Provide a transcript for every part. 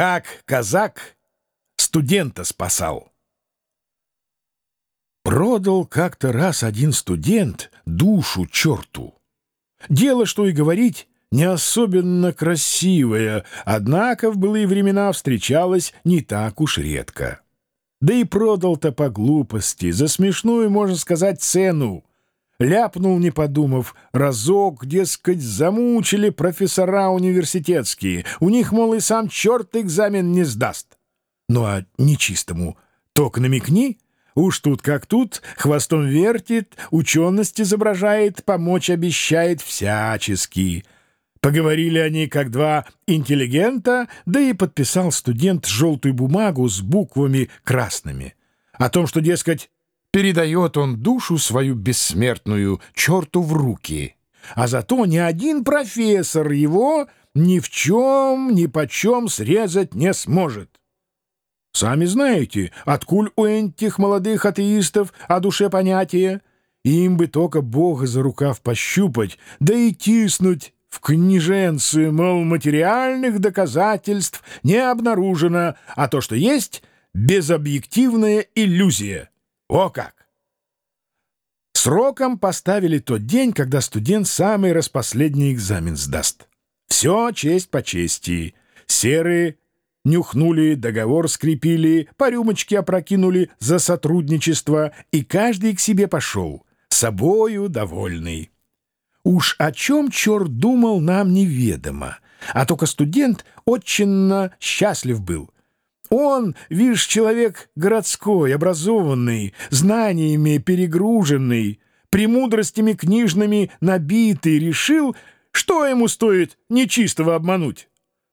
Как казак студента спасал. Продал как-то раз один студент душу черту. Дело, что и говорить, не особенно красивое, однако в былые времена встречалось не так уж редко. Да и продал-то по глупости, за смешную, можно сказать, цену. Ляпнул, не подумав, разок, дескать, замучили профессора университетские. У них, мол, и сам черт экзамен не сдаст. Ну а нечистому только намекни, уж тут как тут, хвостом вертит, ученость изображает, помочь обещает всячески. Поговорили они как два интеллигента, да и подписал студент желтую бумагу с буквами красными. О том, что, дескать, передает он душу свою бессмертную черту в руки. А зато ни один профессор его ни в чем, ни почем срезать не сможет. Сами знаете, откуль у этих молодых атеистов о душе понятия? Им бы только Бога за рукав пощупать, да и тиснуть в книженцы, мол, материальных доказательств не обнаружено, а то, что есть, безобъективная иллюзия. О как! Сроком поставили тот день, когда студент самый распоследний экзамен сдаст. Все честь по чести. Серые нюхнули, договор скрепили, по рюмочке опрокинули за сотрудничество, и каждый к себе пошел, собою довольный. Уж о чем черт думал, нам неведомо, а только студент очень счастлив был — он, видишь, человек городской, образованный, знаниями перегруженный, премудростями книжными набитый, решил, что ему стоит нечистого обмануть.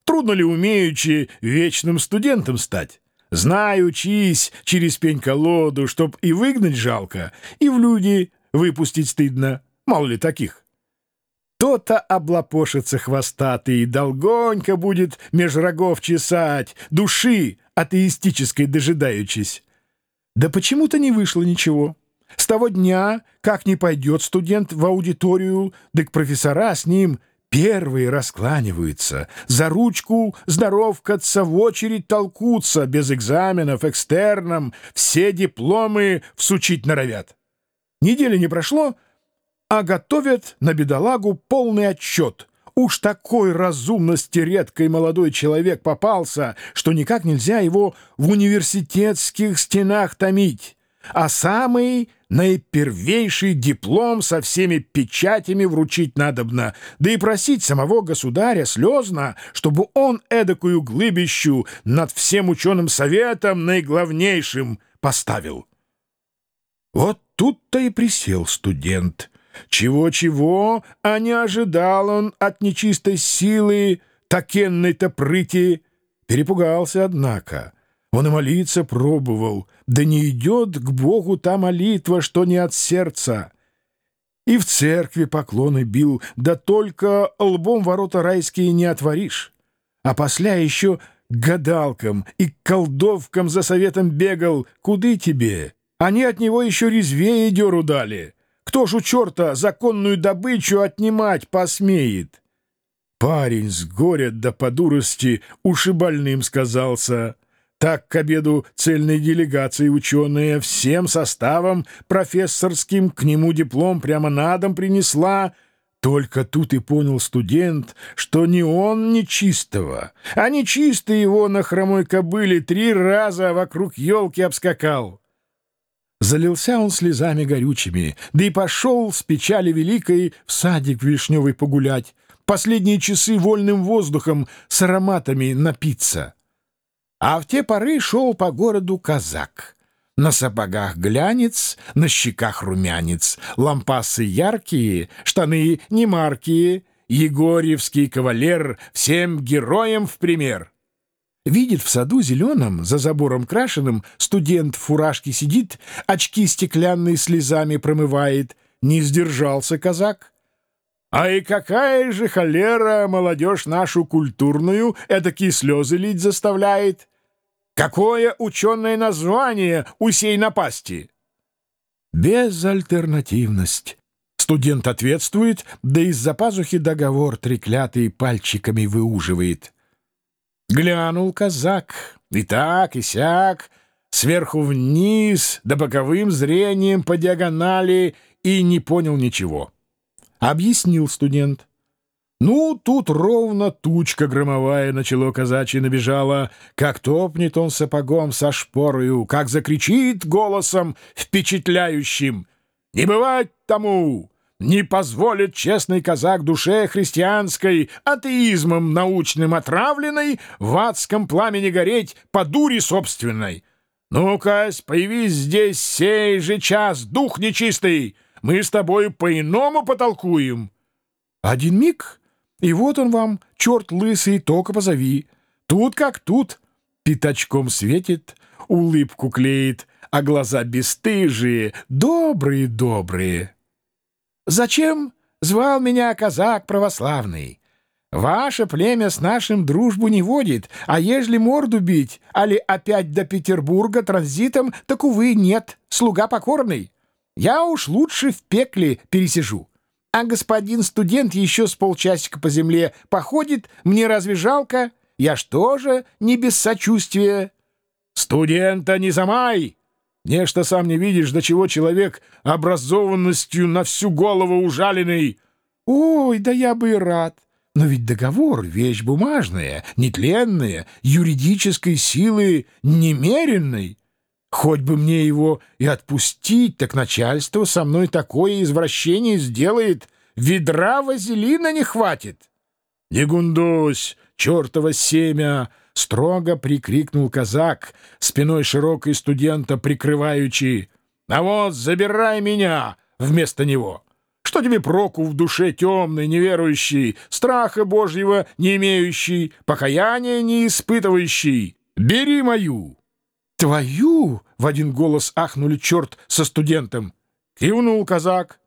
Трудно ли умеючи вечным студентом стать? Знай, учись через пень-колоду, чтоб и выгнать жалко, и в люди выпустить стыдно. Мало ли таких. То-то облапошится хвостатый, долгонько будет меж рогов чесать, души атеистической дожидаючись. Да почему-то не вышло ничего. С того дня, как не пойдет студент в аудиторию, да к профессора с ним первые раскланиваются, за ручку здоровкаться, в очередь толкутся, без экзаменов, экстерном, все дипломы всучить норовят. Недели не прошло, а готовят на бедолагу полный отчет — Уж такой разумности редкий молодой человек попался, что никак нельзя его в университетских стенах томить. А самый наипервейший диплом со всеми печатями вручить надобно, да и просить самого государя слезно, чтобы он эдакую глыбищу над всем ученым советом наиглавнейшим поставил. Вот тут-то и присел студент — чего-чего, а не ожидал он от нечистой силы такенной-то прыти. Перепугался, однако. Он и молиться пробовал, да не идет к Богу та молитва, что не от сердца. И в церкви поклоны бил, да только лбом ворота райские не отворишь. А после еще к гадалкам и к колдовкам за советом бегал. Куды тебе? Они от него еще резвее деру дали. Кто ж у черта законную добычу отнимать посмеет? Парень с горя до подурости ушибальным сказался. Так к обеду цельной делегации ученые всем составом профессорским к нему диплом прямо на дом принесла. Только тут и понял студент, что не он нечистого, а нечистый его на хромой кобыле три раза вокруг елки обскакал. Залился он слезами горючими, да и пошел с печали великой в садик вишневый погулять, последние часы вольным воздухом с ароматами напиться. А в те поры шел по городу казак. На сапогах глянец, на щеках румянец, лампасы яркие, штаны немаркие, Егорьевский кавалер всем героям в пример — Видит в саду зеленом, за забором крашеным, студент в фуражке сидит, очки стеклянные слезами промывает. Не сдержался казак. А и какая же холера молодежь нашу культурную эдакие слезы лить заставляет? Какое ученое название у сей напасти? Безальтернативность. Студент ответствует, да из-за пазухи договор треклятый пальчиками выуживает — Глянул казак, и так, и сяк, сверху вниз, да боковым зрением по диагонали, и не понял ничего. Объяснил студент. Ну, тут ровно тучка громовая начало казачье набежала, как топнет он сапогом со шпорою, как закричит голосом впечатляющим. «Не бывать тому! Не позволит честный казак душе христианской, атеизмом научным отравленной, в адском пламени гореть по дуре собственной! Ну-ка, появись здесь сей же час, дух нечистый! Мы с тобой по-иному потолкуем!» Один миг — и вот он вам, черт лысый, только позови. Тут как тут. Пятачком светит, улыбку клеит, а глаза бесстыжие, добрые-добрые. Зачем звал меня казак православный? Ваше племя с нашим дружбу не водит, а ежели морду бить, али опять до Петербурга транзитом, так, увы, нет, слуга покорный. Я уж лучше в пекле пересижу а господин студент еще с полчасика по земле походит, мне разве жалко? Я ж тоже не без сочувствия. Студента не замай! Нечто сам не видишь, до чего человек образованностью на всю голову ужаленный. Ой, да я бы и рад. Но ведь договор — вещь бумажная, нетленная, юридической силы немеренной. Хоть бы мне его и отпустить, так начальство со мной такое извращение сделает, ведра вазелина не хватит. — Не гундусь, чертово семя! — строго прикрикнул казак, спиной широкой студента прикрываючи. — А вот забирай меня вместо него! Что тебе проку в душе темный, неверующий, страха Божьего не имеющий, покаяния не испытывающий? Бери мою! «Твою!» — в один голос ахнули черт со студентом. Кивнул казак.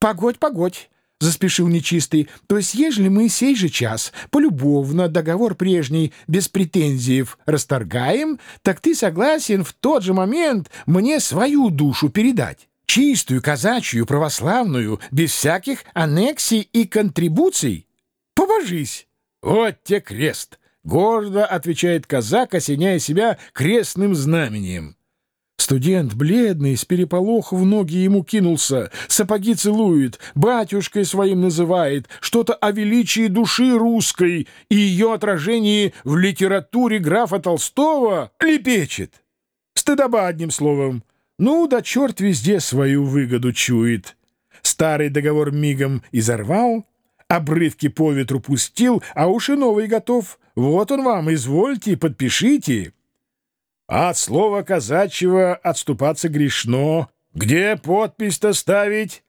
«Погодь, погодь!» — заспешил нечистый. «То есть, ежели мы сей же час полюбовно договор прежний без претензиев расторгаем, так ты согласен в тот же момент мне свою душу передать?» чистую, казачью, православную, без всяких аннексий и контрибуций? Побожись! Вот те крест! — гордо отвечает казак, осеняя себя крестным знамением. Студент, бледный, с переполох в ноги ему кинулся, сапоги целует, батюшкой своим называет, что-то о величии души русской и ее отражении в литературе графа Толстого лепечет. Стыдоба, одним словом. Ну да черт везде свою выгоду чует. Старый договор мигом изорвал, обрывки по ветру пустил, а уж и новый готов — вот он вам, извольте, подпишите. От слова казачьего отступаться грешно. Где подпись-то ставить?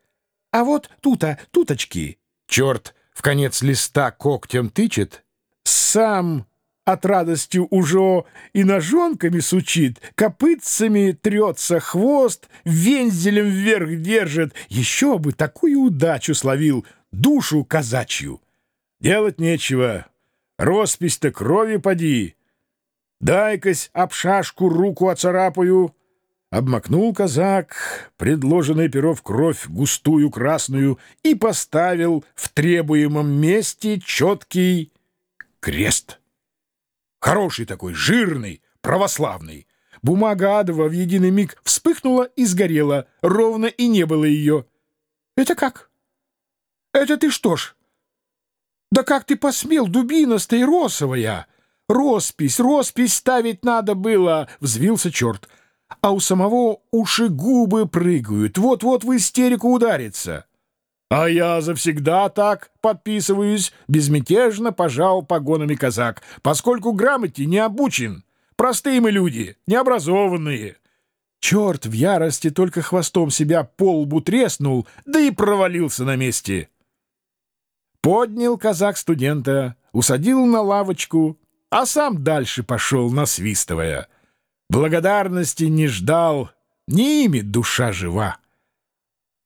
А вот тута, туточки. Черт в конец листа когтем тычет. Сам от радости уже и ножонками сучит, копытцами трется хвост, вензелем вверх держит. Еще бы такую удачу словил, душу казачью. Делать нечего, Роспись-то крови поди. Дай-кась об шашку руку оцарапаю. Обмакнул казак предложенное перо в кровь густую красную и поставил в требуемом месте четкий крест. Хороший такой, жирный, православный. Бумага адова в единый миг вспыхнула и сгорела, ровно и не было ее. — Это как? — Это ты что ж? «Да как ты посмел, дубина стаиросовая? Роспись, роспись ставить надо было!» — взвился черт. «А у самого уши губы прыгают, вот-вот в истерику ударится». «А я завсегда так подписываюсь», — безмятежно пожал погонами казак, «поскольку грамоте не обучен. Простые мы люди, необразованные». Черт в ярости только хвостом себя по лбу треснул, да и провалился на месте. Поднял казак студента, усадил на лавочку, а сам дальше пошел, насвистывая. Благодарности не ждал, не ими душа жива.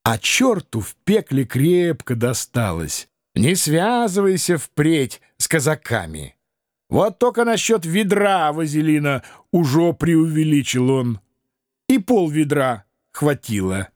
А черту в пекле крепко досталось. Не связывайся впредь с казаками. Вот только насчет ведра вазелина уже преувеличил он. И пол ведра хватило.